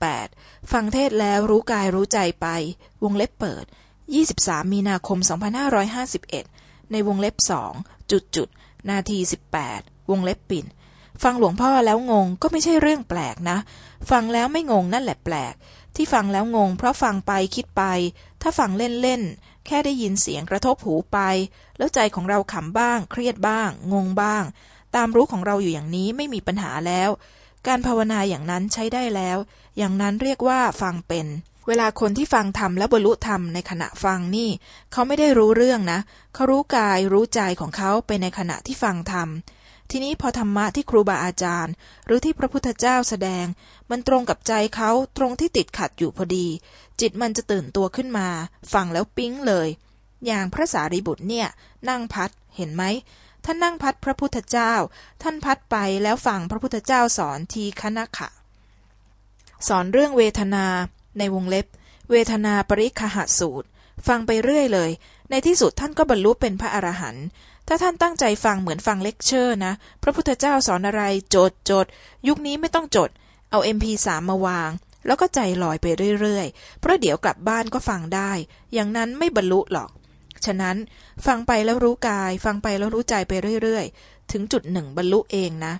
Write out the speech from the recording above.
3.18 ฟังเทศแล้วรู้กายรู้ใจไป วงเล็บเปิด 23 มีนาคม 2551 ในวงเล็บสองจุดจุดนาที 18 วงเล็บปิ่น ฟังหลวงพ่อแล้วงงก็ไม่ใช่เรื่องแปลกนะ ฟังแล้วไม่งงนั่นแหละแปลก ที่ฟังแล้วงง เพราะฟังไปคิดไป ถ้าฟังเล่นๆ แค่ได้ยินเสียงกระทบหูไป แล้วใจของเราขำบ้าง เครียดบ้าง งงบ้าง ตามรู้ของเราอยู่อย่างนี้ไม่มีปัญหาแล้ว การภาวนาอย่างนั้นใช้ได้แล้ว อย่างนั้นเรียกว่าฟังเป็น เวลาคนที่ฟังธรรมและบรรลุธรรมในขณะฟังนี่ เขาไม่ได้รู้เรื่องนะ เขารู้กายรู้ใจของเขาไปในขณะที่ฟังธรรม ทีนี้พอธรรมะที่ครูบาอาจารย์ หรือที่พระพุทธเจ้าแสดง มันตรงกับใจเขาตรงที่ติดขัดอยู่พอดี จิตมันจะตื่นตัวขึ้นมา ฟังแล้วปิ๊งเลย อย่างพระสารีบุตรเนี่ย นั่งพัดเห็นไหม ท่านนั่งพัดพระพุทธเจ้า ท่านพัดไปแล้วฟังพระพุทธเจ้าสอนทีฆนขะ สอนเรื่องเวทนาในวงเล็บ เวทนาปริคคหสูตร ฟังไปเรื่อยเลย ในที่สุดท่านก็บรรลุเป็นพระอรหันต์ถ้าท่านตั้งใจฟังเหมือนฟังเลคเชอร์นะ พระพุทธเจ้าสอนอะไรจดจดยุคนี้ไม่ต้องจด เอา MP3 มาวาง แล้วก็ใจลอยไปเรื่อยๆ เพราะเดี๋ยวกลับบ้านก็ฟังได้ อย่างนั้นไม่บรรลุหรอก ฉะนั้นฟังไปแล้วรู้กาย ฟังไปแล้วรู้ใจไปเรื่อยๆ ถึงจุดหนึ่งบรรลุเองนะ